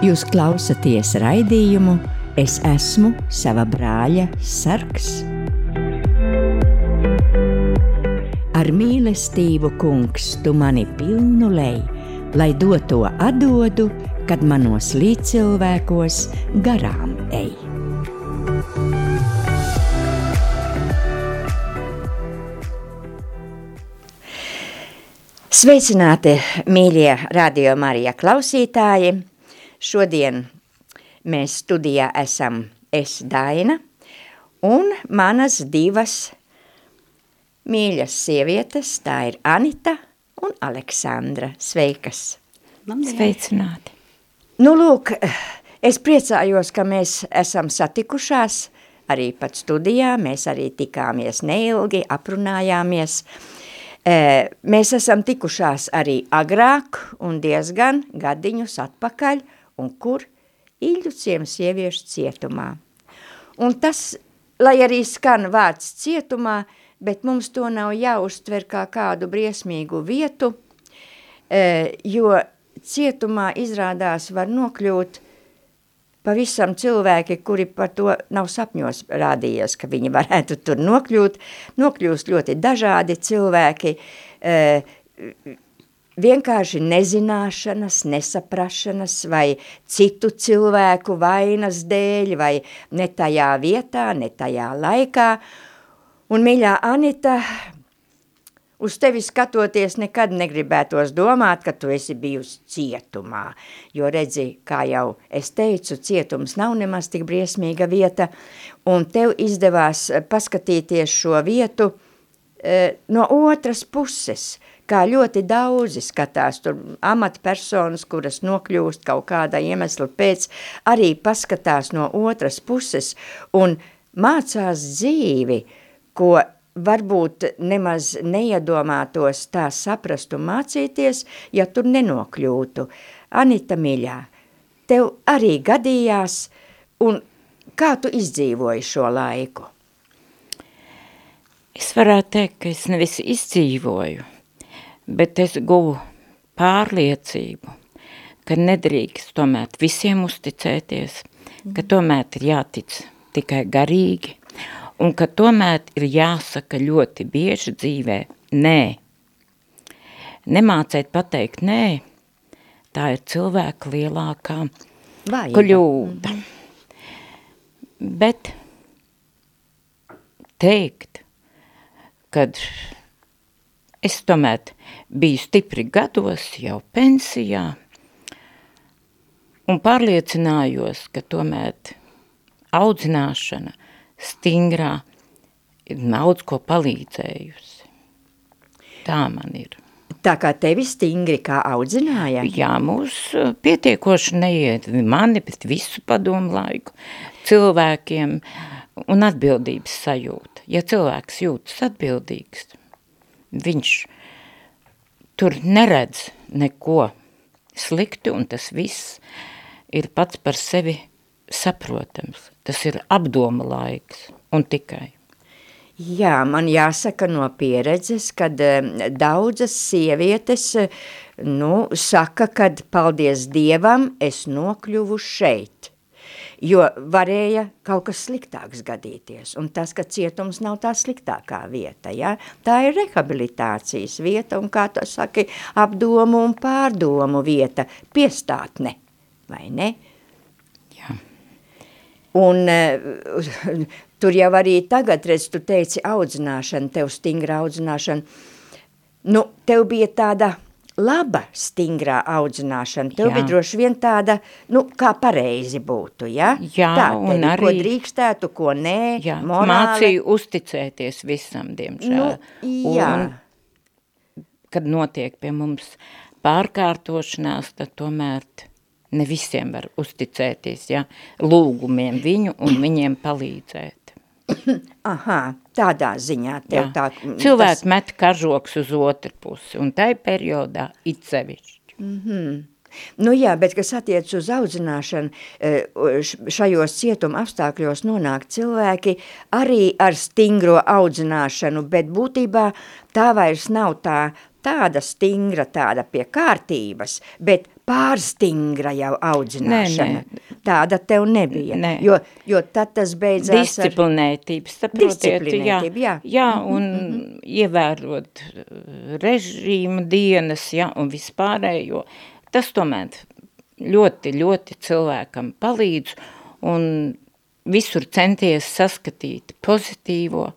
Jūs klausāties raidījumu Es esmu sava brāļa sargs. Ar mīlestību, kungs, tu mani pilnu lej, lai doto atdodu, kad manos līdzcilvēkos garām ej. Sveicināti, mīļie radio Marija klausītāji! Šodien mēs studijā esam es Daina un manas divas mīļas sievietes, tā ir Anita un Aleksandra. Sveikas! Sveicināti! Nu, lūk, es priecājos, ka mēs esam satikušās arī pat studijā, mēs arī tikāmies neilgi, aprunājāmies, Mēs esam tikušās arī agrāk un diezgan gadiņus atpakaļ, un kur Iļu ciemas sieviešu cietumā. Un tas, lai arī skan vārds cietumā, bet mums to nav jāuztver kā kādu briesmīgu vietu, jo cietumā izrādās var nokļūt pavisam cilvēki, kuri par to nav sapņos rādījies, ka viņi varētu tur nokļūt, nokļūst ļoti dažādi cilvēki, vienkārši nezināšanas, nesaprašanas vai citu cilvēku vainas dēļ vai ne tajā vietā, ne tajā laikā. Un, mīļā Anita, Uz tevi skatoties nekad negribētos domāt, ka tu esi bijusi cietumā, jo redzi, kā jau es teicu, cietums nav nemaz tik briesmīga vieta, un tev izdevās paskatīties šo vietu e, no otras puses, kā ļoti daudzi skatās, tur amatpersonas, kuras nokļūst kaut kāda iemesla pēc, arī paskatās no otras puses un mācās dzīvi, ko varbūt nemaz neiedomātos tā saprast un mācīties, ja tur nenokļūtu. Anita Miļā, tev arī gadījās, un kā tu izdzīvoji šo laiku? Es varētu teikt, ka es nevis izdzīvoju, bet es guvu pārliecību, ka nedrīkst tomēr visiem uzticēties, ka tomēr ir jātic tikai garīgi, un ka tomēr ir jāsaka ļoti bieži dzīvē nē. Nemācēt pateikt nē, tā ir cilvēka lielākā Vaiba. kļūda. Mm. Bet teikt, kad es tomēr biju stipri gados, jau pensijā, un pārliecinājos, ka tomēr audzināšana stingrā ir daudz ko palīdzējusi. Tā man ir. Tā kā tevi stingri kā audzināja? Jā, mūs uh, pietiekoši neiet mani, bet visu padomu laiku cilvēkiem un atbildības sajūta. Ja cilvēks jūtas atbildīgs, viņš tur neredz neko sliktu un tas viss ir pats par sevi saprotams. Tas ir apdoma laiks un tikai. Jā, man jāsaka no pieredzes, kad daudzas sievietes nu, saka, kad paldies Dievam es nokļuvu šeit, jo varēja kaut kas sliktāks gadīties, un tas, ka cietums nav tā sliktākā vieta, ja? tā ir rehabilitācijas vieta, un kā tu saki, apdomu un pārdomu vieta, piestātne, vai ne? Un uh, tur jau arī tagad, redz, tu teici audzināšana, tev stingra audzināšana. Nu, tev bija tāda laba stingrā audzināšana, tev bija droši vien tāda, nu, kā pareizi būtu, ja? Jā, Tā, tevi, un arī... Ko drīkstētu, ko nē, jā, morāli. Mācīju uzticēties visam, diemžēl. Nu, jā. Un, kad notiek pie mums pārkārtošanās, tad tomēr ne visiem var uzticēties, ja, lūgumiem viņu un viņiem palīdzēt. Aha, tādā ziņā tev Jā. tā... Cilvēki tas... met kažoks uz otru pusi, un tai periodā it sevišķi. Mm -hmm. Nu jā, bet kas attiec uz audzināšanu, e, šajos cietuma apstākļos nonāk cilvēki arī ar stingro audzināšanu, bet būtībā tā vairs nav tā tāda stingra, tāda pie kārtības, bet pārstingra jau audzināšana. Nē, Tāda tev nebija. Nē. Jo, jo tad tas beidzās. Disciplinētība, saprotiet, jā, Disciplinētība, jā. jā, un mm -hmm. ievērot uh, režīmu dienas, jā, un vispārējo, tas tomēr ļoti, ļoti cilvēkam palīdz, un visur centies saskatīt pozitīvo,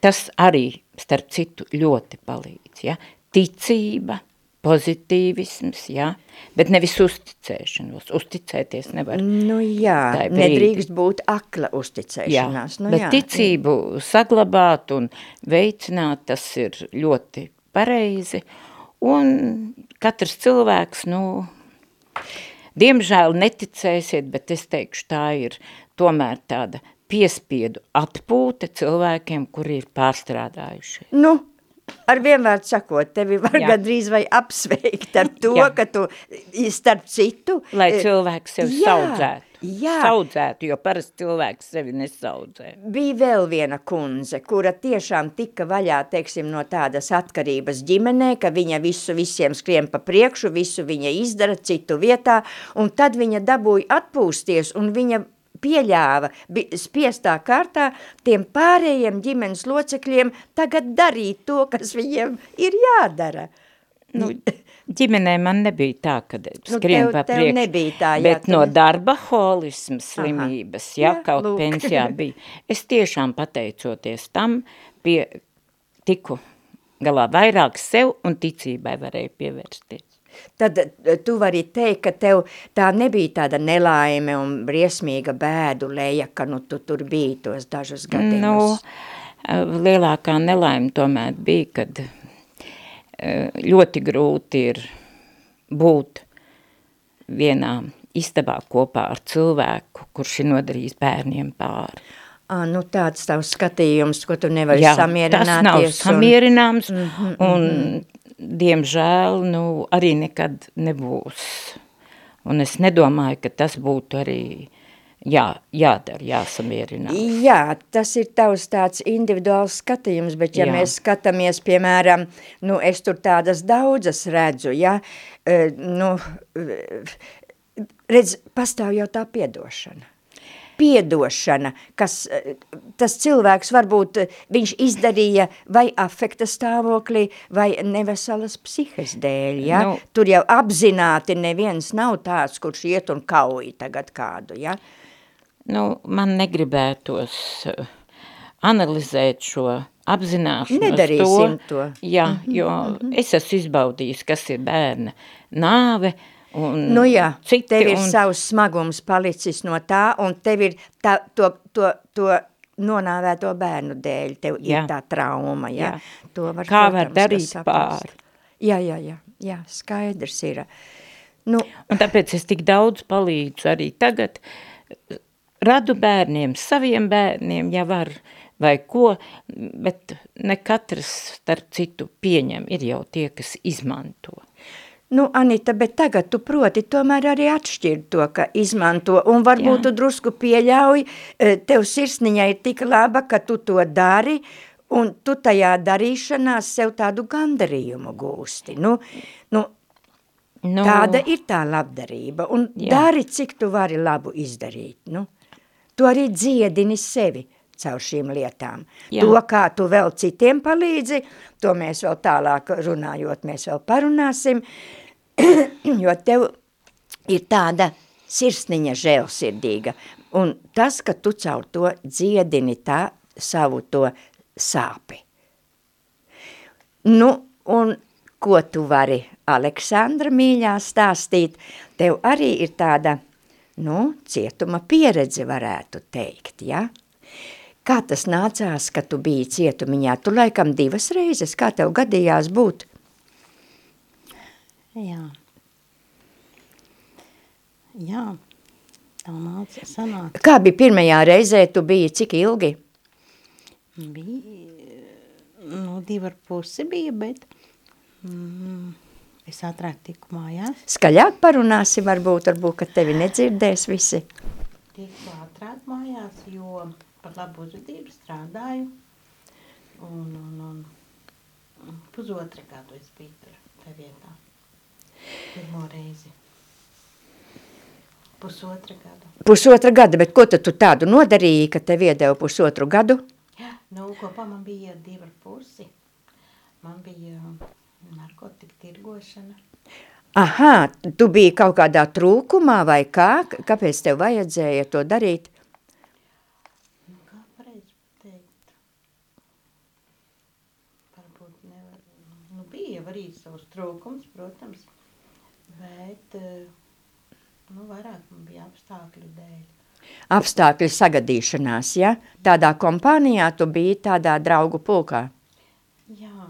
tas arī, starp citu, ļoti palīdz, ja, ticība, pozitīvisms, jā, bet nevis uzticēšanos. Uzticēties nevar. Nu jā, nedrīkst būt akla Jā, uzticēšanās. Nu, bet jā. ticību saglabāt un veicināt, tas ir ļoti pareizi. Un katrs cilvēks, nu, diemžēl neticēsiet, bet es teikšu, tā ir tomēr tāda piespiedu atpūte cilvēkiem, kuri ir pārstrādājuši. Nu, ar vienvārdu sakot, tevi var Jā. gandrīz vai apsveikt ar to, Jā. ka tu starp citu... Lai eh, cilvēks sevi jā, saudzētu. jā. Saudzētu, jo parasti cilvēks sevi nesaudzē. Bija vēl viena kundze, kura tiešām tika vaļā, teiksim, no tādas atkarības ģimenē, ka viņa visu visiem skrien pa priekšu, visu viņa izdara citu vietā, un tad viņa dabūja atpūsties, un viņa pieļāva spiestā kārtā tiem pārējiem ģimenes locekļiem tagad darīt to, kas viņiem ir jādara. Nu, ģimenē man nebija tā, ka Nu, skrien tev- pa tev priekšu, nebija tā, jā, bet tu no darba holisma slimības, ja, jā, kaut lūk. pensijā bija. Es tiešām pateicoties tam, pie, tiku galā vairāk sev un ticībai varēju pievērsties. Tad eh, tu vari teikt, ka tev tā nebija tāda nelaime un briesmīga bēdu leja, ka nu tu tur biji tos dažus Nu, gadījumus. lielākā nelaime tomēr bija, kad eh, ļoti grūti ir būt vienā istabā kopā ar cilvēku, kurš ir nodarījis bērniem pāri. À, nu tāds tavs skatījums, ko tu nevari Jā, samierināties. tas nav un- samierināms, un, Mhm, un diemžēl, nu, arī nekad nebūs. Un es nedomāju, ka tas būtu arī jā, jādara, jāsamierinās. Jā, tas ir tavs tāds individuāls skatījums, bet ja Jā. mēs skatāmies, piemēram, nu es tur tādas daudzas redzu, ja, eh, nu, eh, redz, pastāv jau tā piedošana. Piedošana, kas tas cilvēks varbūt viņš izdarīja vai afekta stāvoklī, vai neveselas psihes dēļ, ja? Nu. Tur jau apzināti neviens nav tāds, kurš iet un kauj tagad kādu, ja? Nu, man negribētos eh, analizēt šo apzināšanos Nedarīsim to. Jā, jo es esmu izbaudījis, kas ir bērna nāve, un Nu jā, citi, tev ir un, savs smagums palicis no tā, un tev ir tā, to, to, to nonāvēto bērnu dēļ, tev Jā. ir tā trauma, jā. Jā. To var, Kā var protams, ka darīt pāri? Jā, jā, jā, jā, skaidrs ir. Nu, un tāpēc es tik daudz palīdzu arī tagad, radu bērniem, saviem bērniem, ja var, vai ko, bet ne katrs, starp citu, pieņem, ir jau tie, kas izmanto. Nu, Anita, bet tagad tu proti tomēr arī atšķirt to, ka izmanto, un varbūt Jā. tu drusku pieļauj, eh, tev sirsniņa ir tik laba, ka tu to dari, un tu tajā darīšanā sev tādu gandarījumu gūsti. Nu, nu, Nu, Tāda ir tā labdarība, un Jā. Jā. dari, cik tu vari labu izdarīt. Nu, tu arī dziedini sevi caur šīm lietām. Jā. To, kā tu vēl citiem palīdzi, to mēs vēl tālāk runājot, mēs vēl parunāsim, jo tev ir tāda sirsniņa žēlsirdīga, un tas, ka tu caur to dziedini tā savu to sāpi. Nu, un ko tu vari Aleksandra mīļā stāstīt? Tev arī ir tāda, nu, cietuma pieredze varētu teikt, ja? Kā tas nācās, ka tu biji cietumiņā? Tu laikam divas reizes, kā tev gadījās būt? Jā. Jā, tā nāca sanāca. Kā bija pirmajā reizē, tu biji cik ilgi? Bija, nu, divi ar pusi bija, bet mm, es ātrāk tiku mājās. Skaļāk parunāsi varbūt, varbūt, ka tevi nedzirdēs visi. Tiku ātrāk mājās, jo par labu uzvedību strādāju. Un, un, un pusotru gadu es biju tur, tajā vietā. Pirmo reizi. Pusotra gada. Pusotra gada, bet ko tad tu tādu nodarīji, ka tev iedeva pusotru gadu? Nu, kopā man bija divi ar pusi. Man bija narkotika tirgošana. Aha, tu biji kaut kādā trūkumā vai kā? Kāpēc tev vajadzēja to darīt? Nu, kā pareizi pateikt? Varbūt nevar, nu, bija jau arī savs trūkums, protams, bet, eh, nu, vairāk man bija apstākļu dēļ. Apstākļu sagadīšanās, ja? Tādā kompānijā tu biji tādā draugu pulkā. Jā,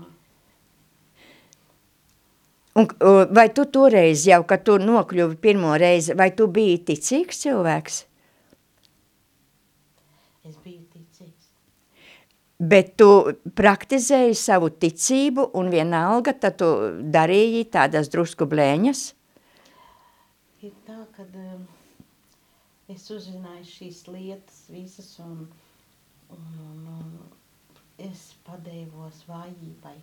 Un, vai tu toreiz jau, kad tu nokļuvi pirmo reizi, vai tu biji ticīgs cilvēks? es biju. Bet tu praktizēji savu ticību un vienalga, tad tu darīji tādas drusku blēņas? Ir tā, ka um, es uzzināju šīs lietas visas un, un, un, un es padevos vājībai.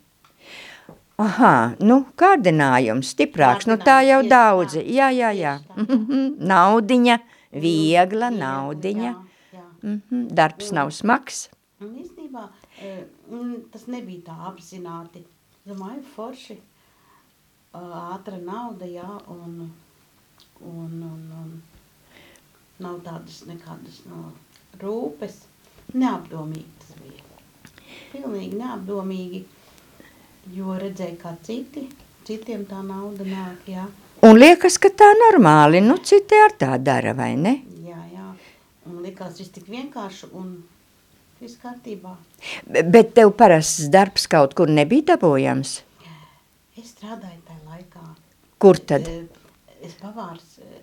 Aha, nu, kārdinājums, stiprāks, nu tā jau Kārdinājums, daudzi. tā. Jā, jā, jā. Tā, jā. Naudiņa, viegla Viegla, naudiņa. Jā, jā. Mhm, Darbs nav smags. Un īstenībā un tas nebija tā apzināti. Domāju, forši eh, ātra nauda, jā, un, un, un, un nav tādas nekādas no rūpes. Neapdomīgi tas bija. Pilnīgi neapdomīgi, jo redzēju, kā citi, citiem tā nauda nāk, jā. Un liekas, ka tā normāli, nu citi ar tā dara, vai ne? Jā, jā. Un likās viss tik vienkārši un viss kārtībā. Bet tev parasts darbs kaut kur nebija dabūjams. Es strādāju tajā laikā. Kur tad? Eh, Es pavārs, eh,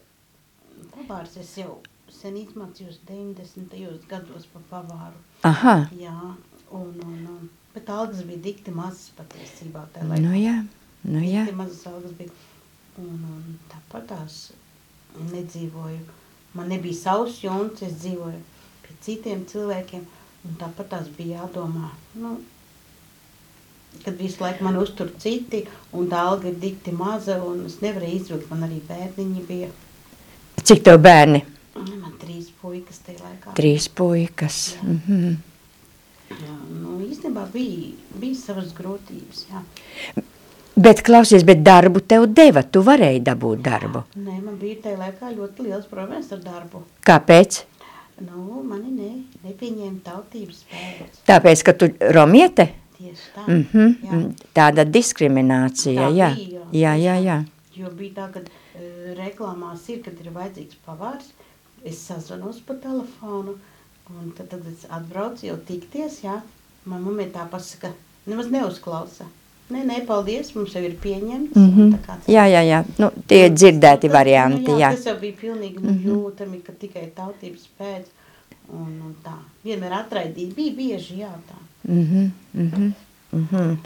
pavārs es jau sen izmācījos 90. gados par pavāru. Aha, Jā, un, un, un. Bet algas bija dikti mazas patiesībā tajā laikā. nu jā, nu jā. Dikti mazas algas bija. Un, un tāpat tās nedzīvoju. Man nebija savs jauns, es dzīvoju pie citiem cilvēkiem. Un tāpat tās bija jādomā, nu, kad visu laiku man uztur citi, un tā alga ir dikti maza, un es nevarēju izvilkt, man arī bērniņi bija. Cik tev bērni? Man trīs puikas tajā laikā. Trīs puikas. Jā. Mhm. Jā, nu, īstenībā bija, bija savas grūtības, jā. Bet klausies, bet darbu tev deva, tu varēji dabūt darbu. Nē, man bija tajā laikā ļoti liels problēmas ar darbu. Kāpēc? Nu, mani ne, nepieņēma tautības pēc. Tāpēc, ka tu romiete? Tieši tā. Mhm. jā. Tāda diskriminācija, Tā jā. bija, Jā, jā, jā. Jo bija tā, ka uh, reklāmās ir, kad ir vajadzīgs pavārs, es sazvanos pa telefonu, un tad, tad es atbraucu jau tikties, jā. Man mamma tā pasaka, nemaz neuzklausa. Nē, nē, paldies, mums jau ir pieņemts. Tā kā tā- Jā, jā, jā. Nu, tie ir dzirdēti Tas- varianti, nu, jā. Tas jau bija pilnīgi nu, jūtami, ka tikai tautības pēc. Un, un tā, vienmēr atraidīja, bija bieži jā tā. Mhm, mhm, mhm.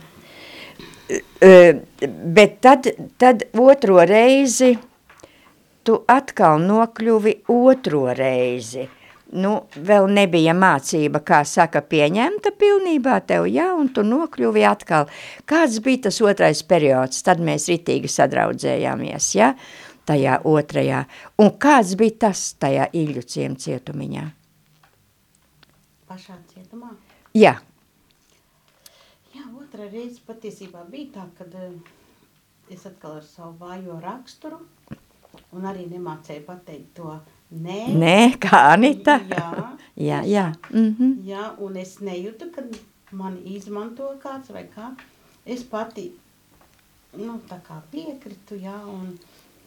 Ö, Bet tad, tad otro reizi tu atkal nokļuvi otro reizi. Nu, vēl nebija mācība, kā saka, pieņemta pilnībā tev, jā, un tu nokļuvi atkal. Kāds bija tas otrais periods? Tad mēs ritīgi sadraudzējāmies, jā, tajā otrajā. Un kāds bija tas tajā Iļu ciem cietumiņā? Pašā cietumā. Jā, Jā, otrā reize patiesībā bija tā, kad eh, es atkal ar savu vājo raksturu un arī nemācēju pateikt to nē. nē, kā Anita. Jā, jā, jā. Mhm. Jā, un es nejūtu, ka mani izmanto kāds vai kā. Es pati, nu, tā kā piekritu, jā, un,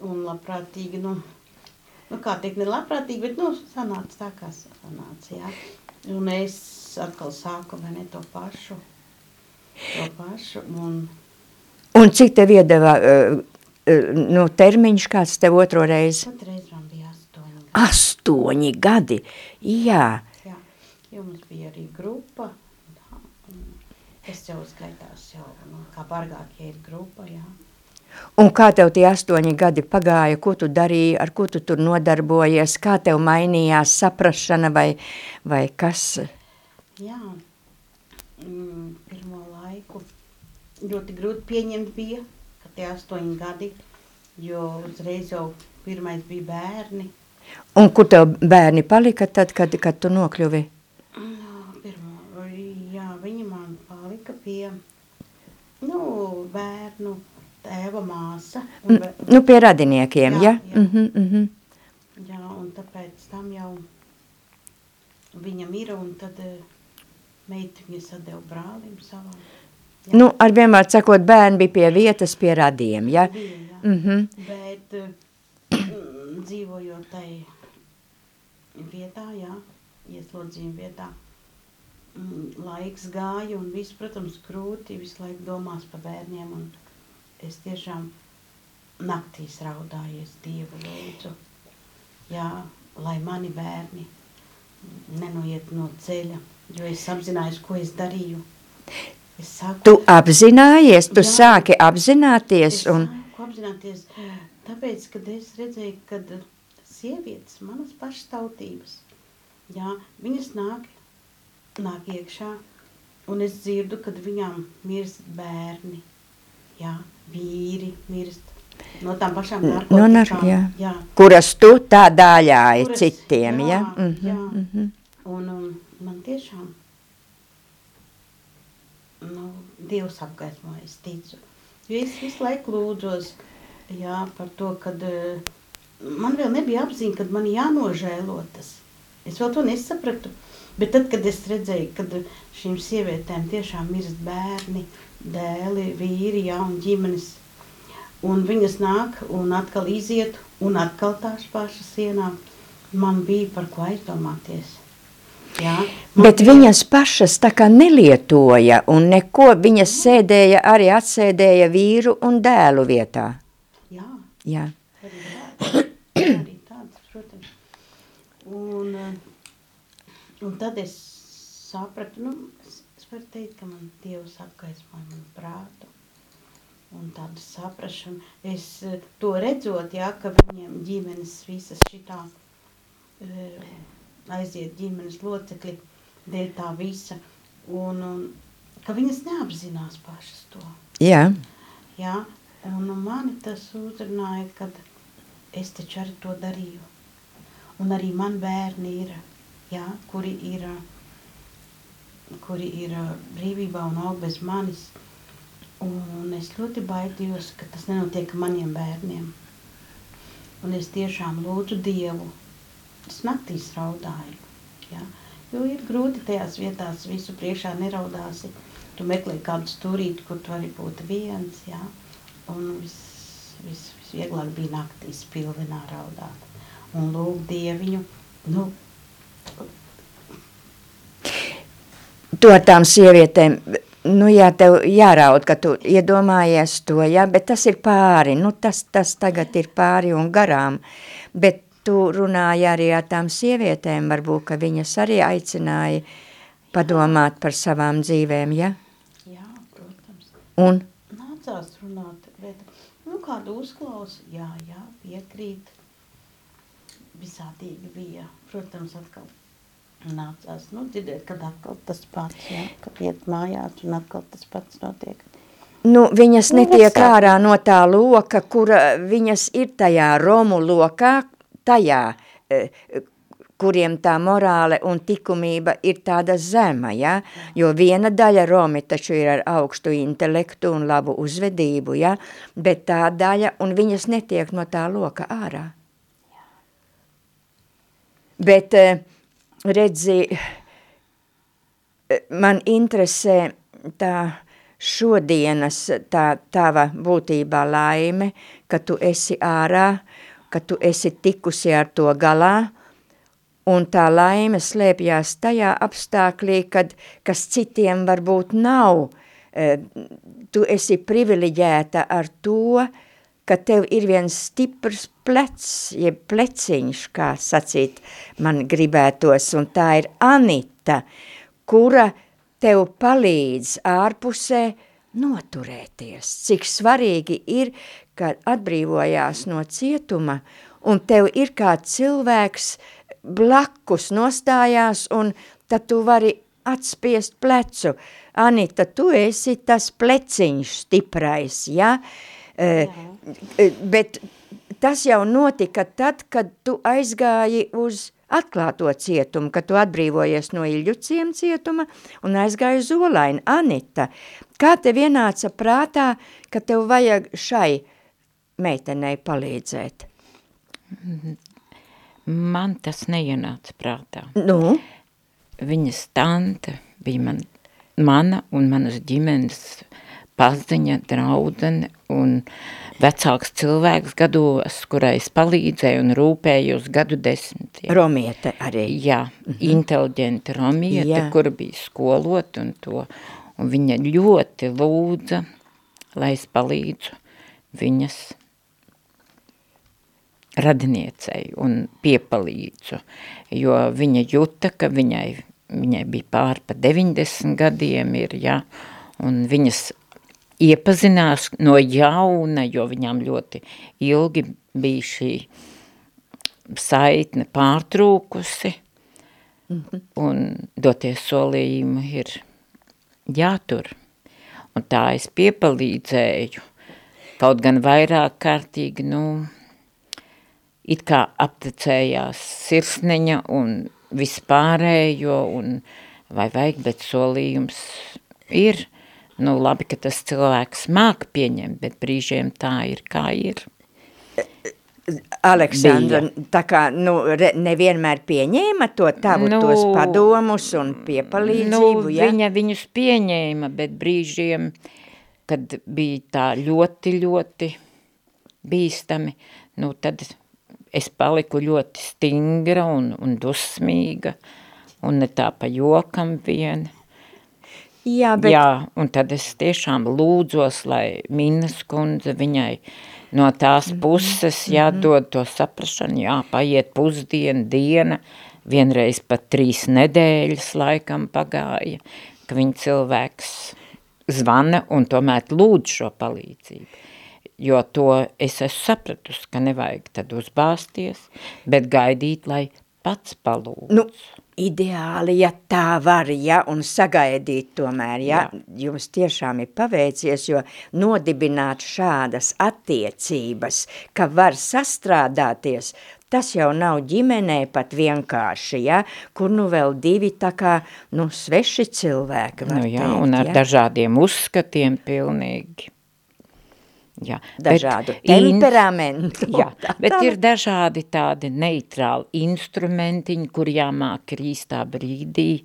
un labprātīgi, nu, nu, kā teikt, ne labprātīgi, bet, nu, sanāca tā, kā sanāca, jā. Un es atkal sāku, vai ne, to pašu, to pašu, un Un cik tev iedeva uh, nu, termiņš, kāds tev otro reizi? bija astoņi gadi. Jā. Jā, jo mums bija arī grupa. Tas jau skaitās jau, nu, kā bargākie ir grupa, jā. Un kā tev tie astoņi gadi pagāja, ko tu darīji, ar ko tu tur nodarbojies, kā tev mainījās saprašana vai, vai kas? Jā, mm, pirmo laiku ļoti grūti pieņemt bija, ka tie astoņi gadi, jo uzreiz jau pirmais bija bērni. Un kur tev bērni palika tad, kad, kad tu nokļuvi? No, pirmo, jā, viņi man palika pie, nu, bērnu tēva māsa. Un, bē- Nu, pie radiniekiem, ja? Jā, jā. Mhm, mhm. jā, un tāpēc tam jau viņam ir, un tad eh, meita viņa sadeva brālim savam. Jā. Nu, ar vienmēr sakot, bērni bija pie vietas, pie radiem, ja? Bija, jā. Mhm. Bet eh, dzīvojot tai vietā, jā, ieslodzījuma vietā, mm, laiks gāja un viss, protams, grūti, visu laiku domās par bērniem. Un es tiešām naktīs raudājies Dievu lūdzu, jā, lai mani bērni nenoiet no ceļa, jo es apzinājos, ko es darīju. Es saku, Tu apzinājies, tu Jā. sāki apzināties Es un... sāku apzināties, tāpēc, kad es redzēju, ka sievietes, manas pašas tautības, jā, viņas nāk, nāk iekšā, un es dzirdu, kad viņām mirst bērni, jā, vīri mirst, no tām pašām No narkotikām, nar- jā. jā. kuras tu tā dāļāji Kuras- citiem, ja? jā, Mhm, jā. mhm. Un, un man tiešām, nu, Dievs apgaismoja, es ticu. Jo es visu laiku lūdzos, jā, par to, kad eh, man vēl nebija apziņa, kad man jānožēlo tas. Es vēl to nesapratu. Bet tad, kad es redzēju, kad šīm sievietēm tiešām ir bērni, dēli, vīri, jā, un ģimenes, un viņas nāk un atkal iziet, un atkal tās pašas ienāk, man bija par ko aizdomāties. Jā, Bet viņas pašas tā kā nelietoja un neko, viņas sēdēja arī atsēdēja vīru un dēlu vietā. Jā, arī, tādas, arī tādas, protams. Un, eh, un tad es sapratu, nu, es, es varu teikt, ka man Dievs apgaismoja manu prātu. Un tādu saprašanu. Es eh, to redzot, jā, ka viņiem ģimenes visas šitā eh, aiziet ģimenes locekļi dēļ tā visa. Un, un ka viņas neapzinās pašas to. Jā. Jā, un mani tas uzrunāja, kad es taču arī to darīju. Un arī man bērni ir, jā, kuri ir, kuri ir brīvībā un aug bez manis. Un es ļoti baidījos, ka tas nenotiek maniem bērniem. Un es tiešām lūdzu Dievu. Es naktīs raudāju. Jā. Jo ir grūti tajās vietās, visu priekšā neraudāsi. Tu meklē kādu stūrīti, kur tu vari būt viens. Jā. Un viss vis, visvieglāk bija naktīs pilvenā raudāt. Un lūgt Dieviņu. Nu, ar tām sievietēm, nu jā, tev jāraud, ka tu iedomājies to, jā, bet tas ir pāri, nu tas, tas tagad ir pāri un garām, bet tu runāji arī ar tām sievietēm, varbūt, ka viņas arī aicināja padomāt par savām dzīvēm, ja? jā, protams. Un, Nācās runāt, bet nu, kādu uzklausu, jā, jā, piekrīt. Visādīgi bija, protams, atkal nācās, nu, dzirdēt, kad atkal tas pats, jā, kad iet mājās un atkal tas pats notiek. nu, viņas Nu, netiek vecāki. ārā no tā loka, kura viņas ir tajā romu lokā, tajā, eh, kuriem tā morāle un tikumība ir tāda zema, ja? jo viena daļa Romi taču ir ar augstu intelektu un labu uzvedību, ja? bet tā daļa, un viņas netiek no tā loka ārā. Bet, eh, redzi, eh, man interesē tā šodienas, tā tava būtībā laime, ka tu esi ārā, ka tu esi tikusi ar to galā, un tā laime slēpjās tajā apstāklī, kad, kas citiem varbūt nav. Eh, Tu esi privileģēta ar to, ka tev ir viens stiprs plecs, jeb pleciņš, kā sacīt man gribētos, un tā ir Anita, kura tev palīdz ārpusē noturēties. Cik svarīgi ir, kad atbrīvojās no cietuma, un tev ir kā cilvēks blakus nostājās, un tad tu vari atspiest plecu. Anita, tu esi tas pleciņš stiprais, ja? Eh, eh, Bet tas jau notika tad, kad tu aizgāji uz atklāto cietumu, kad tu atbrīvojies no Iļuciem cietuma un aizgāji uz Olainu. Anita, kā tev ienāca prātā, ka tev vajag šai meitenei palīdzēt? Man tas neienāca prātā. Nu? Viņas tante bija man, mana un manas ģimenes paziņa, draudzene un vecāks cilvēks gados, kurai es palīdzēju un rūpējos gadu desmitiem. Romiete arī. Jā, inteliģenta romiete, Jā. kur bija skolot un to, un viņa ļoti lūdza, lai es palīdzu viņas radiniecei un piepalīdzu, jo viņa juta, ka viņai, viņai bija pār pa 90 gadiem ir, jā, un viņas iepazinās no jauna, jo viņām ļoti ilgi bija šī saitne pārtrūkusi, un doties solījumi ir jātur. Un tā es piepalīdzēju, kaut gan vairāk kārtīgi, nu, it kā aptecējās sirsneņa un vispārējo, un vai vajag, bet solījums ir, nu labi, ka tas cilvēks māk pieņemt, bet brīžiem tā ir, kā ir. Aleksandra, tā kā, nu, re, nevienmēr pieņēma to tavu, Nu, tos padomus un piepalīdzību, nu, ja? viņa viņus pieņēma, bet brīžiem, kad bija tā ļoti, ļoti bīstami, nu tad es paliku ļoti stingra un, un dusmīga, un ne tā pa jokam vien. Jā, bet... Jā, un tad es tiešām lūdzos, lai Minas kundze viņai no tās Mhm. puses jādod to saprašanu, jā, paiet pusdiena, diena, vienreiz pat trīs nedēļas laikam pagāja, ka viņa cilvēks zvana un tomēr lūdz šo palīdzību. Jo to es esmu sapratusi, ka nevajag tad uzbāsties, bet gaidīt, lai pats palūdz. Nu, ideāli, ja tā var, ja, un sagaidīt tomēr, ja, Jā. jums tiešām ir paveicies, jo nodibināt šādas attiecības, ka var sastrādāties, tas jau nav ģimenē pat vienkārši, ja, kur nu vēl divi tā kā, nu, sveši cilvēki, var Nu, jā, teikt, un ar ja. dažādiem uzskatiem pilnīgi. Jā, bet Dažādu in- temperamentu. Jā, Tā bet tālāk. ir dažādi tādi neitrāli instrumentiņi, kur jāmāk ir īstā brīdī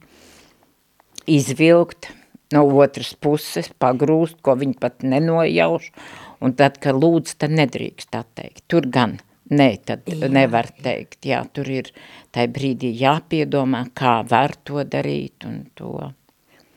izvilkt no otras puses, pagrūst, ko viņi pat nenojauš, un tad, kad lūdz, tad nedrīkst atteikt. Tur gan, nē, tad jā. nevar teikt, jā, tur ir tai brīdī jāpiedomā, kā var to darīt un to.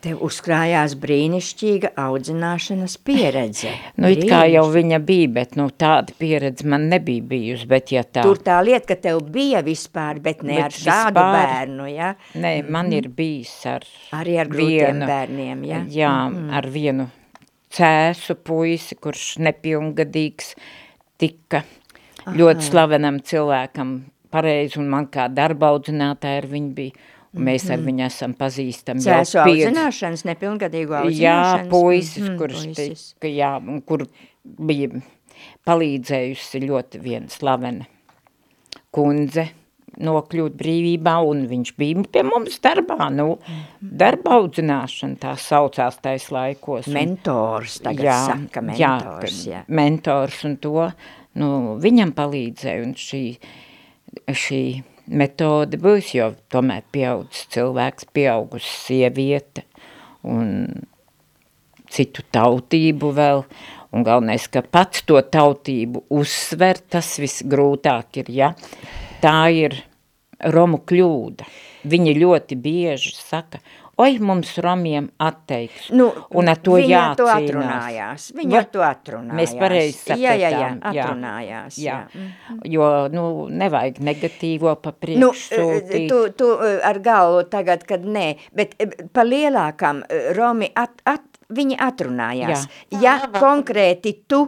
Tev uzkrājās brīnišķīga audzināšanas pieredze. Nu, it kā jau viņa bija, bet nu, tāda pieredze man nebija bijusi, bet ja tā... Tur tā lieta, ka tev bija vispār, bet ne Bet ar šādu vispār- bērnu, ja? Nē, man ir bijis ar Arī ar grūtiem bērniem, ja? Jā, ar vienu cēsu puisi, kurš nepilngadīgs tika ļoti slavenam cilvēkam pareizi, un man kā darba audzinātāja ar viņu bija, mēs ar viņu esam pazīstami jau Cēsu piedz- audzināšanas, nepilngadīgu Jā, audzināšanas. puisis, Mhm, kurš puisis. tika, jā, kur bija palīdzējusi ļoti viena slavena kundze nokļūt brīvībā, un viņš bija pie mums darbā, nu, darba audzināšana tā saucās tais laikos. un- Mentors, tagad saka mentors, jā. jā. mentors un to, nu, viņam palīdzēja, un šī, šī metode būs, jo tomēr pieaudzis cilvēks, pieaugusi sieviete, un citu tautību vēl, un galvenais, ka pats to tautību uzsver, tas visgrūtāk ir, ja tā ir Romu kļūda. Viņi ļoti bieži saka, oi, mums Romiem atteiks, Nu, un ar to viņa ar to jācīnās. atrunājās, viņa Va- to atrunājās. Mēs pareizi sapratām. Jā, jā, jā, atrunājās, jā. jā. Jo, nu, nevajag negatīvo pa Nu, priekšu sūtīt. tu, tu eh, ar galvu tagad, kad nē, bet eh, pa lielākam Romi at, at, viņi atrunājās. Ja konkrēti tu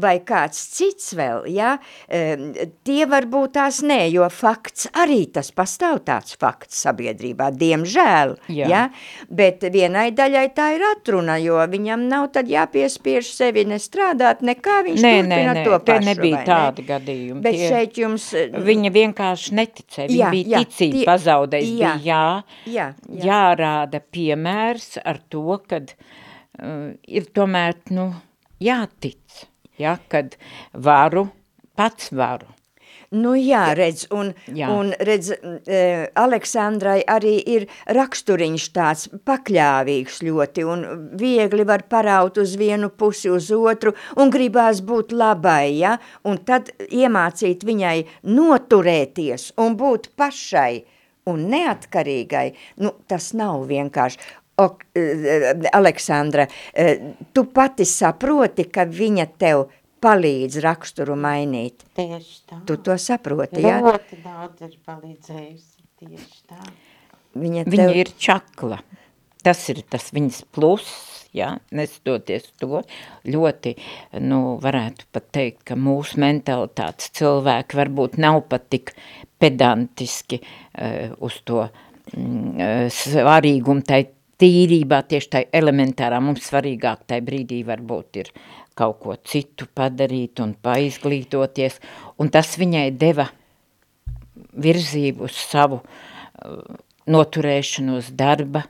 vai kāds cits vēl, ja, tie varbūt tās nē, jo fakts arī tas pastāv tāds fakts sabiedrībā, diemžēl, Jā. ja, bet vienai daļai tā ir atruna, jo viņam nav tad jāpiespiež sevi nestrādāt, nekā viņš nē, turpina nē, nē, to pašu, nebija tādi ne? gadījumi. Bet tie, šeit jums... Viņa vienkārši neticēja, viņa jā, bija jā, ticība tie, pazaudējis, jā, bija jā, jā, jā, jārāda piemērs ar to, kad uh, ir tomēr, nu, jātic, ja, kad varu, pats varu. Nu jā, redz, un, jā. un redz, e, Aleksandrai arī ir raksturiņš tāds pakļāvīgs ļoti, un viegli var paraut uz vienu pusi uz otru, un gribās būt labai, ja, un tad iemācīt viņai noturēties un būt pašai un neatkarīgai, nu, tas nav vienkārši. O, e, Aleksandra, e, tu pati saproti, ka viņa tev palīdz raksturu mainīt. Tieši tā. Tu to saproti, jā? Ļoti daudz ir palīdzējusi, tieši tā. Viņa, tev... viņa ir čakla. Tas ir tas viņas pluss, jā, nestoties to. Ļoti, nu, varētu pat teikt, ka mūsu mentalitātes cilvēki varbūt nav pat tik pedantiski uh, uz to uh, svarīgumu, tai tīrībā, tieši tai elementārā, mums svarīgāk tai brīdī varbūt ir kaut ko citu padarīt un paizglītoties, un tas viņai deva virzību uz savu uh, noturēšanos darba,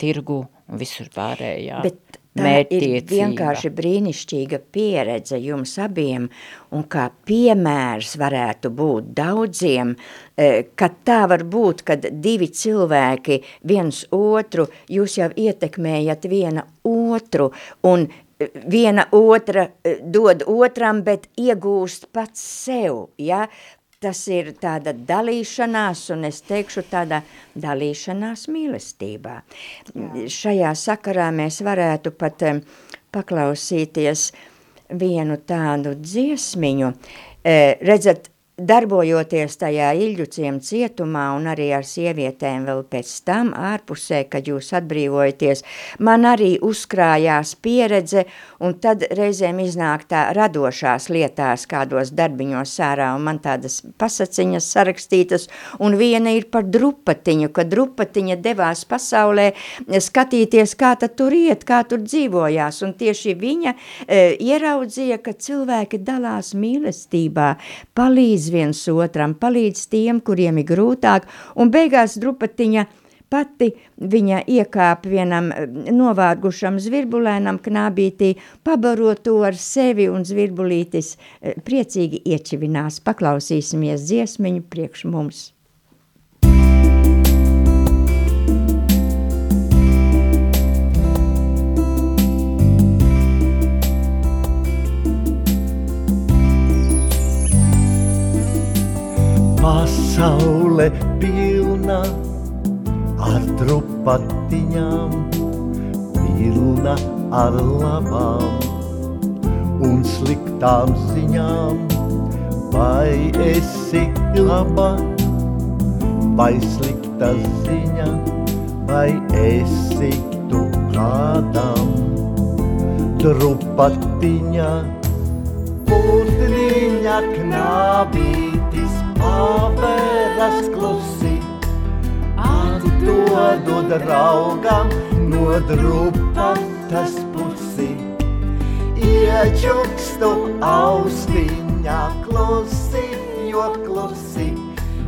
tirgu un visur pārējā. Bet tā ir vienkārši brīnišķīga pieredze jums abiem, un kā piemērs varētu būt daudziem, e, ka tā var būt, kad divi cilvēki viens otru, jūs jau ietekmējat viena otru, un viena otra e, dod otram, bet iegūst pats sev, ja? Tas ir tāda dalīšanās, un es teikšu tāda dalīšanās mīlestībā. Jā. Šajā sakarā mēs varētu pat paklausīties vienu tādu dziesmiņu. E, redzat, darbojoties tajā Iļģuciem cietumā un arī ar sievietēm vēl pēc tam ārpusē, kad jūs atbrīvojaties, man arī uzkrājās pieredze un tad reizēm iznāk tā radošās lietās kādos darbiņos sārā un man tādas pasaciņas sarakstītas un viena ir par drupatiņu, ka drupatiņa devās pasaulē skatīties, kā tad tur iet, kā tur dzīvojās. Un tieši viņa e, ieraudzīja, ka cilvēki dalās mīlestībā, palīdz viens otram, palīdz tiem, kuriem ir grūtāk, un beigās drupatiņa pati viņa iekāp vienam eh, novārgušam zvirbulēnam knābītī, pabaro to ar sevi un zvirbulītis eh, priecīgi iečivinās. Paklausīsimies dziesmiņu priekš mums. Pasaule pilna ar trupatiņām, pilna ar labām un sliktām ziņām. Vai esi laba, vai slikta ziņa, vai esi tu kādam? Trupatiņa, putniņa knābītis paveras klusi, atdodu draugam no drupatas pusi. Iečukstu austiņā klusi, jo klusi,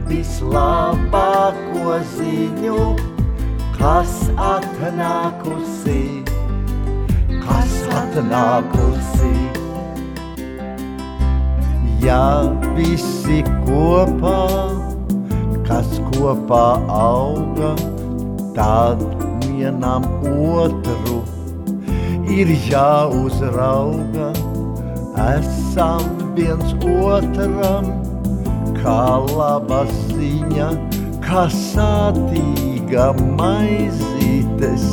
vislabāko ziņu, kas atnākusi, kas atnākusi ja visi kopā, kas kopā auga, tad vienam otru. Ir jāuzrauga. Esam viens otram, kā laba ziņa, kā sātīga maizītes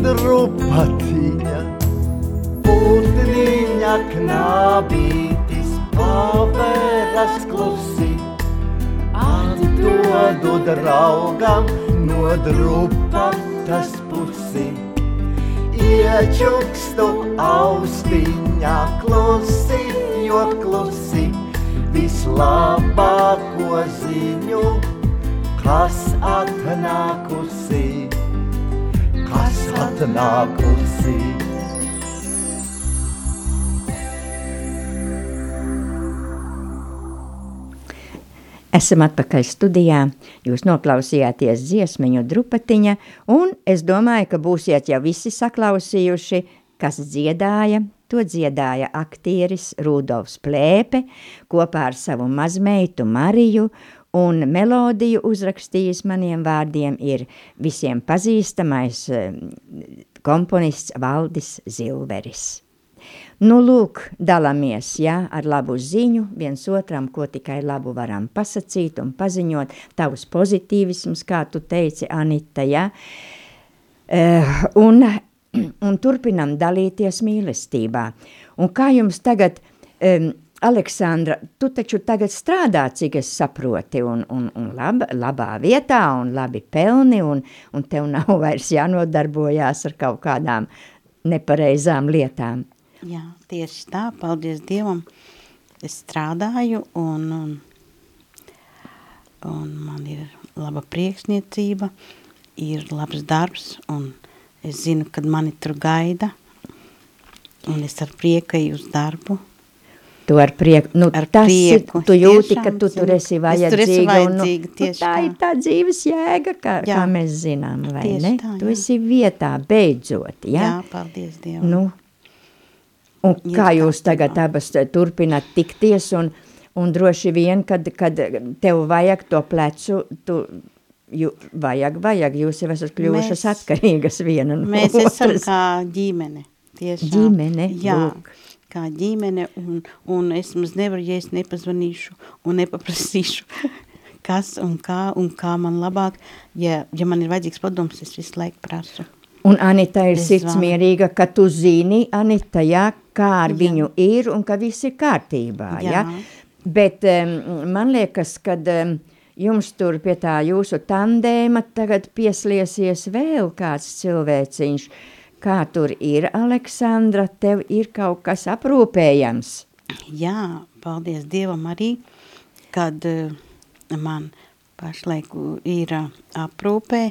drupatiņa, putniņa knābīte pavēras klusi, atdodu draugam no drupatas pusi. iečukstu austiņā klusi, jo klusi vislabāko ziņu, kas atnākusi, kas atnākusi. Esam atpakaļ studijā, jūs noklausījāties dziesmiņu drupatiņa, un es domāju, ka būsiet jau visi saklausījuši, kas dziedāja, to dziedāja aktieris Rudolfs Plēpe kopā ar savu mazmeitu Mariju, un melodiju uzrakstījis maniem vārdiem ir visiem pazīstamais eh, komponists Valdis Zilveris. Nu, lūk, dalāmies ja, ar labu ziņu viens otram, ko tikai labu varam pasakīt un paziņot. Tavs pozitīvisms, kā tu teici, Anita, ja. Uh, un, un turpinam dalīties mīlestībā. Un kā jums tagad, um, Aleksandra, tu taču tagad strādā, cik es saproti, un, un, un lab, labā vietā, un labi pelni, un, un tev nav vairs jānodarbojās ar kaut kādām nepareizām lietām. Jā, tieši tā, paldies Dievam. Es strādāju un, un, un man ir laba priekšniecība, ir labs darbs un es zinu, kad mani tur gaida un es ar prieku eju uz darbu. Tu ar prieku, nu Ar tas prieku, ir, tu jūti, tiešām ka tu tur esi es tur vajadzīga, un vajadzīga, nu, tieši tā ir tā dzīves jēga, kā, Jā. kā mēs zinām, vai Tieši ne? tā, tu jā. esi vietā, beidzot, ja? Jā, paldies Dievam. Nu, un kā jūs tagad abas eh, turpināt tikties, un, un droši vien, kad, kad tev vajag to plecu, tu, ju, vajag, vajag, jūs jau esat kļuvušas Mēs- atkarīgas viena no Mēs esam otras. kā ģimene. Tiešām. Ģimene, Jā, lūk. kā ģimene, un, un es mums nevaru, ja es nepazvanīšu un nepaprasīšu, kas un kā, un kā man labāk, ja, ja man ir vajadzīgs padoms, es visu laiku prasu. Un Anita ir Es sirdsmierīga, ka tu zini, Anita, jā, kā ar Jā. viņu ir un ka viss ir kārtībā, jā. Jā. Bet um, man liekas, ka um, jums tur pie tā jūsu tandēma tagad piesliesies vēl kāds cilvēciņš. Kā tur ir, Aleksandra, tev ir kaut kas aprūpējams? Jā, paldies Dievam arī, kad uh, man pašlaik ir uh, aprūpē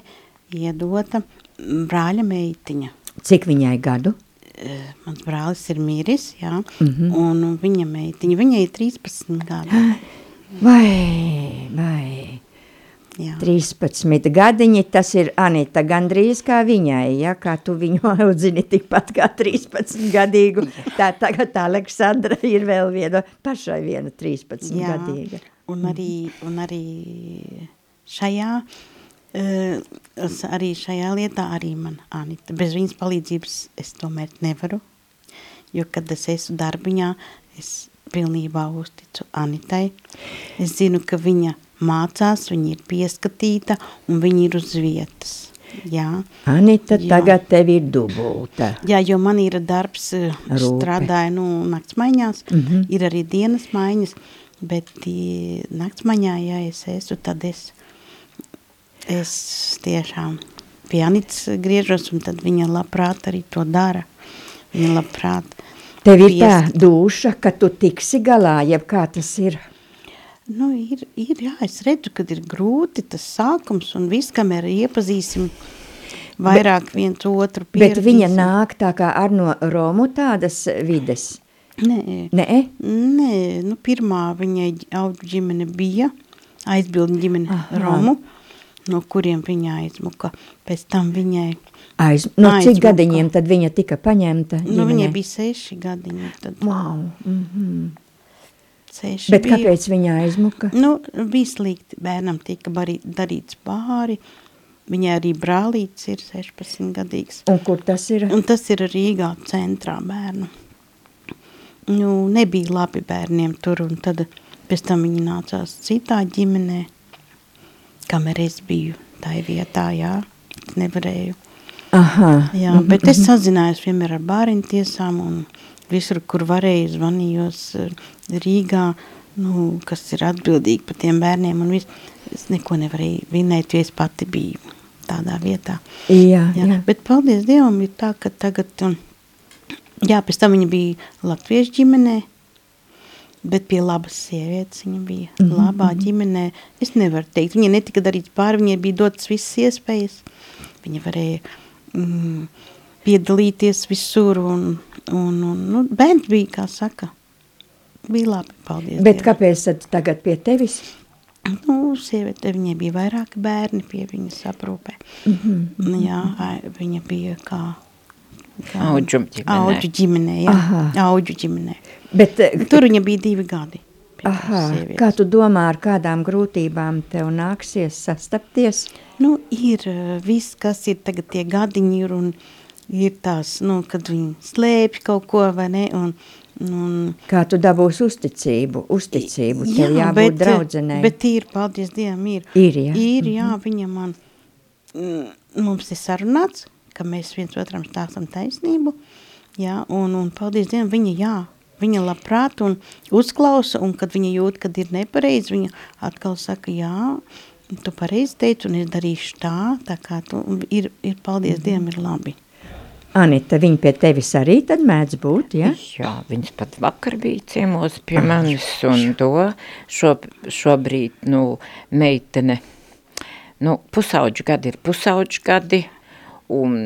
iedota brāļa meitiņa. Cik viņai gadu? Eh, Mans brālis ir miris, jā, mm -hmm. un viņa meitiņa, viņai ir 13 gadi. Vai, vai, Jā. 13 gadiņi, tas ir Anita gandrīz kā viņai, ja, kā tu viņu audzini tikpat kā 13 gadīgu, tā tagad Aleksandra ir vēl viena, pašai viena 13 Jā, gadīga. un arī, un arī šajā, uh, arī šajā lietā arī man Anita, bez viņas palīdzības es tomēr nevaru, jo kad es esmu darbiņā, es pilnībā uzticu Anitai. Es zinu, ka viņa mācās, viņa ir pieskatīta un viņa ir uz vietas. Jā. Anita Jā. tagad tev ir dubulta. Jā, jo man ir darbs, eh, Rūpe. strādāju nu, naktsmaiņās, mm. -hmm. ir arī dienas maiņas, bet tie naktsmaiņā, ja es esmu, tad es, es tiešām pie Anits griežos, un tad viņa labprāt arī to dara. Viņa labprāt. Tev ir tā dūša, ka tu tiksi galā, jeb kā tas ir. Nu, ir, ir, jā, es redzu, kad ir grūti tas sākums, un viss, kamēr iepazīsim vairāk viens otru Bet viņa nāk tā kā ar no Romu tādas vides. Nē, Nē? Nē, nu pirmā viņai auģu ģimene bija, aizbildņa ģimene Aha. Romu, no kuriem viņa aizmuka. Pēc tam viņai, Aiz, no cik Aizmuka. gadiņiem tad viņa tika paņemta? nu ģimenē? viņai bija seši gadiņi, tad Wow. Mm -hmm. seši Bet bija. kāpēc viņa aizmuka? Nu, bija slikti, bērnam tika barī, darīts pāri, viņai arī brālīts ir 16 gadīgs. Un kur tas ir? Un tas ir Rīgā centrā bērnu. Nu, nebija labi bērniem tur, un tad pēc tam viņi nācās citā ģimenē, kamēr es biju tā vietā, jā, nevarēju. Aha. Jā, bet es sazinājos vienmēr ar bāriņu tiesām, un visur, kur varēju, zvanījos eh, Rīgā, nu, kas ir atbildīgi par tiem bērniem, un viss, es neko nevarēju vinēt, jo es pati biju tādā vietā. Jā, Jā, jā. bet paldies Dievam ir tā, ka tagad, um, jā, pēc tam viņa bija latviešu ģimenē, bet pie labas sievietes viņa bija mm -hmm. labā ģimenē. Es nevaru teikt, viņa netika darīts pāri, viņai bija dotas visas iespējas. Viņa varēja mm, piedalīties visur un, un, un nu, bērns bija, kā saka, bija labi, paldies Bet Dievam. kāpēc tad tagad pie tevis? Nu, sieviete, viņai bija vairāki bērni pie viņas aprūpē. Mm -hmm. Jā, ai, viņa bija kā... Audžu ģimenē. Audžu ģimenē, jā. Aha. Audžu ģimenē. Bet, eh, Tur viņa bija divi gadi. aha, kā tu domā, ar kādām grūtībām tev nāksies sastapties? Nu, ir eh, viss, kas ir tagad tie gadiņi ir un ir tās, nu, kad viņi slēpj kaut ko, vai ne, un, un Kā tu dabūsi uzticību? Uzticību tev jābūt bet, eh, draudzenei. Bet ir, paldies Dievam, ir. Ir, jā? Ir, jā, viņa man, mm, mums ir sarunāts, ka mēs viens otram stāstam taisnību, jā, un, un paldies Dievam, viņa, jā, viņa labprāt un uzklausa, un kad viņa jūt, kad ir nepareizi, viņa atkal saka, jā, tu pareizi teici, un es darīšu tā, tā kā tu, ir, ir paldies Mhm. Dievam, ir labi. Anita, viņa pie tevis arī tad mēdz būt, ja? Jā, viņas pat vakar bija ciemos pie manis un to šo, šobrīd, nu, meitene, nu, pusauģu gadi ir pusauģu gadi, un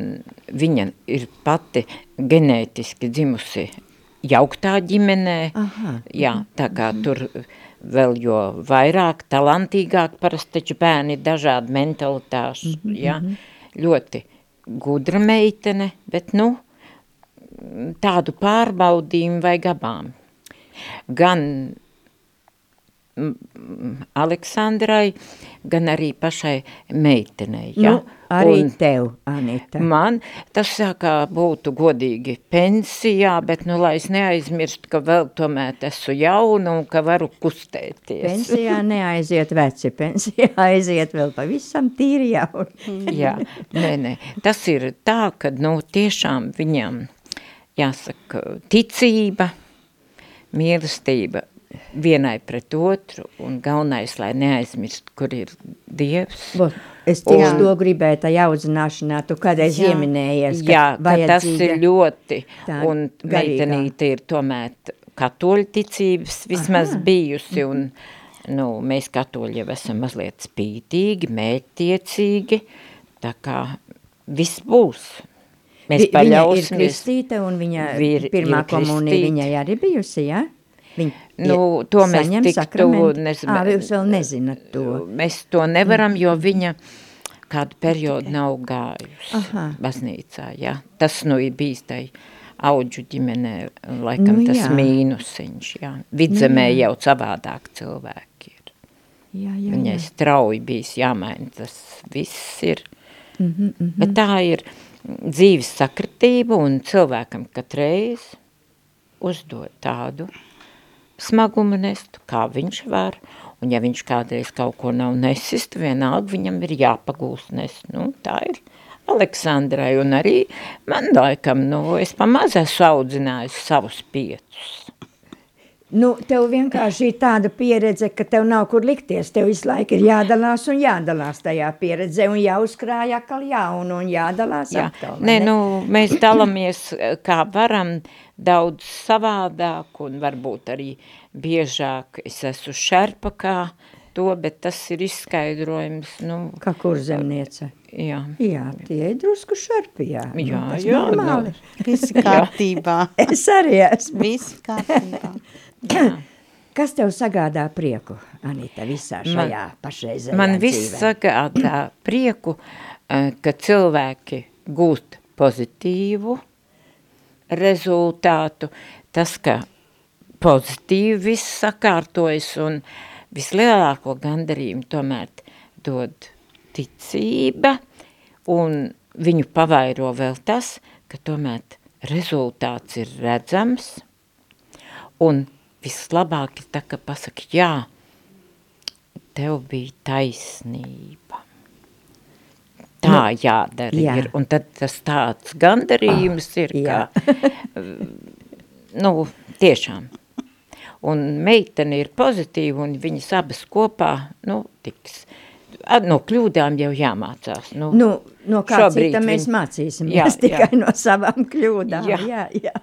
viņa ir pati ģenētiski dzimusi jauktā ģimenē, Aha. jā, tā kā tur vēl jo vairāk, talantīgāk parasti taču bērni dažādi mentalitāšu, jā, ļoti gudra meitene, bet, nu, tādu pārbaudījumu vajag abām. Gan mm, mm, Aleksandrai, gan arī pašai meitenei. Ja? Nu, arī Un tev, Anita. Man tas sākā būtu godīgi pensijā, bet, nu, lai es neaizmirstu, ka vēl tomēr esmu jauna un ka varu kustēties. Pensijā neaiziet veci, pensijā aiziet vēl pavisam tīri jauni. Jā, nē, nē, tas ir tā, ka, nu, tiešām viņam, jāsaka, ticība, mīlestība vienai pret otru, un galvenais, lai neaizmirst, kur ir Dievs. Vo, Es tieši Un- to gribēju tajā audzināšanā, tu kādreiz Jā. ieminējies, ka Jā, ka tas ir ļoti, tā un garīgā. meitenīte ir tomēr katoļu ticības vismaz Aha. bijusi, un, nu, mēs katoļi jau esam mazliet spītīgi, mērķtiecīgi, tā kā viss būs. Mēs Vi- Viņa ir paļausimies. kristīta un viņa Vir- pirmā ir komunija viņai arī bijusi, ja? Viņa Nu, to mēs saņem tik sakramentu? tuvu nezinu. Ā, jūs vēl nezināt to. Mēs to nevaram, jo viņa kādu periodu nav gājusi Aha. baznīcā, jā. Tas nu ir bijis tai audžu ģimenē, laikam Nu, tas jā. mīnusiņš, jā. Vidzemē jau savādāk cilvēki ir. Jā, jā, Viņai jā. strauji bijis jāmaina, tas viss ir. Mhm, mhm. Bet tā ir dzīves sakritība un cilvēkam katreiz uzdod tādu smagumu nestu, kā viņš var. Un ja viņš kādreiz kaut ko nav nesis, tad vienalga viņam ir jāpagūst nest. Nu, tā ir Aleksandrai un arī man laikam, nu, es pamaz esmu audzinājusi savus piecus. Nu, tev vienkārši ir tāda pieredze, ka tev nav kur likties. Tev visu laiku ir jādalās un jādalās tajā pieredzē un jāuzkrāj atkal jaunu un jādalās Jā, atkal. nē, ne? nu, mēs dalamies eh, kā varam daudz savādāk un varbūt arī biežāk es esmu šerpakā to, bet tas ir izskaidrojums, nu, Kā kur zemniece? jā. Jā, tie ir drusku šarpi, jā. Nu, Jā, tas jā, normāli. Viss kārtībā. Es arī esmu. Viss kārtībā. Kas tev sagādā prieku, Anita, visā šajā pašreizējā Man viss dzīvē? sagādā prieku, eh, ka cilvēki gūst pozitīvu rezultātu, tas, ka pozitīvi viss sakārtojas un vislielāko gandarījumu tomēr dod ticība un viņu pavairo vēl tas, ka tomēr rezultāts ir redzams un vislabāk ir tā, ka pasaka, jā, tev bija taisnība. Tā jādara jā. ir, un tad tas tāds gandarījums ir, jā. ka, nu, tiešām. Un meitene ir pozitīva, un viņas abas kopā, nu, tiks no kļūdām jau jāmācās. Nu, Nu, no kā cita mēs viņi- mācīsimies Jā, tikai jā. no savām kļūdām. Jā, Jā. jā.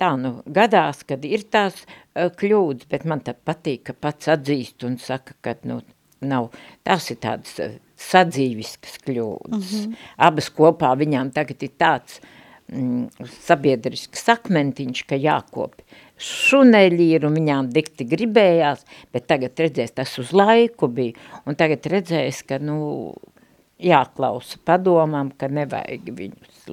Tā nu gadās, kad ir tās uh, kļūdas, bet man tā patīk, ka pats atzīst un saka, ka nu, nav, tās ir tādas uh, sadzīviskas kļūdas. Mhm. Abas kopā viņām tagad ir tāds mm, sabiedrisks akmentiņš, ka jākop šuneļi ir un viņām dikti gribējās, bet tagad redzēs, tas uz laiku bija, un tagad redzēs, ka, nu, jāklausa padomām, ka nevajag viņus,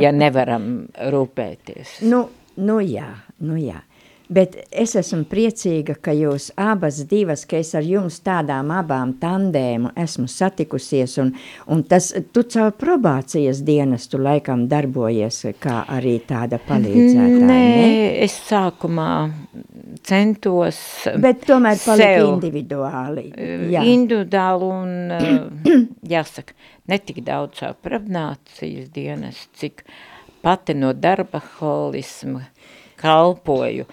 ja nevaram rūpēties. Nu, nu jā, nu jā. Bet es esmu priecīga, ka jūs abas divas, ka es ar jums tādām abām tandēmu esmu satikusies, un, un tas, tu caur probācijas dienestu laikam darbojies kā arī tāda palīdzētāja, Nē, ne? es sākumā centos Bet tomēr palika individuāli. eh, Jā. individuāli un, eh, jāsaka, netik daudz savu probnācijas dienas, cik pati no darba holisma kalpoju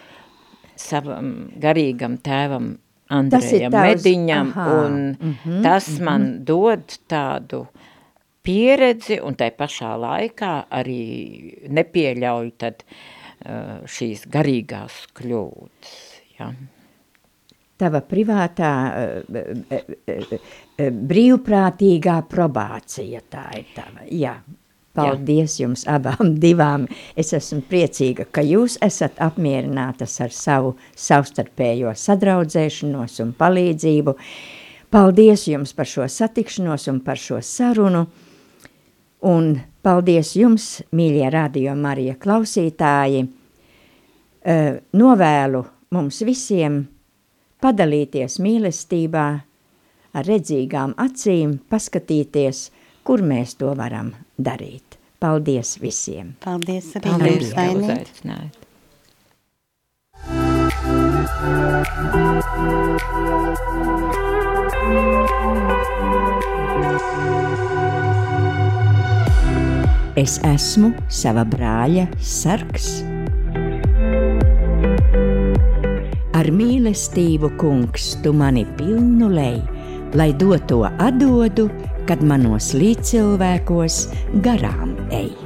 savam garīgam tēvam Andrejam tavs- Mediņam, aha, un mhm, tas man dod tādu pieredzi, un tai pašā laikā arī nepieļauj tad uh, šīs garīgās kļūdas. Ja. Tava privātā, eh, eh, brīvprātīgā probācija, tā ir tava, jā. Paldies jums abām divām. Es esmu priecīga, ka jūs esat apmierinātas ar savu savstarpējo sadraudzēšanos un palīdzību. Paldies jums par šo satikšanos un par šo sarunu. Un paldies jums, mīļie radio Marija klausītāji. Eh, Novēlu mums visiem padalīties mīlestībā, ar redzīgām acīm, paskatīties, kur mēs to varam darīt. Paldies visiem! Paldies arī Paldies, jums, ka Ainīt. Es esmu sava brāļa sargs. Ar mīlestību, kungs, tu mani pilnu lej, lai doto atdodu, kad manos līdzcilvēkos garām ej.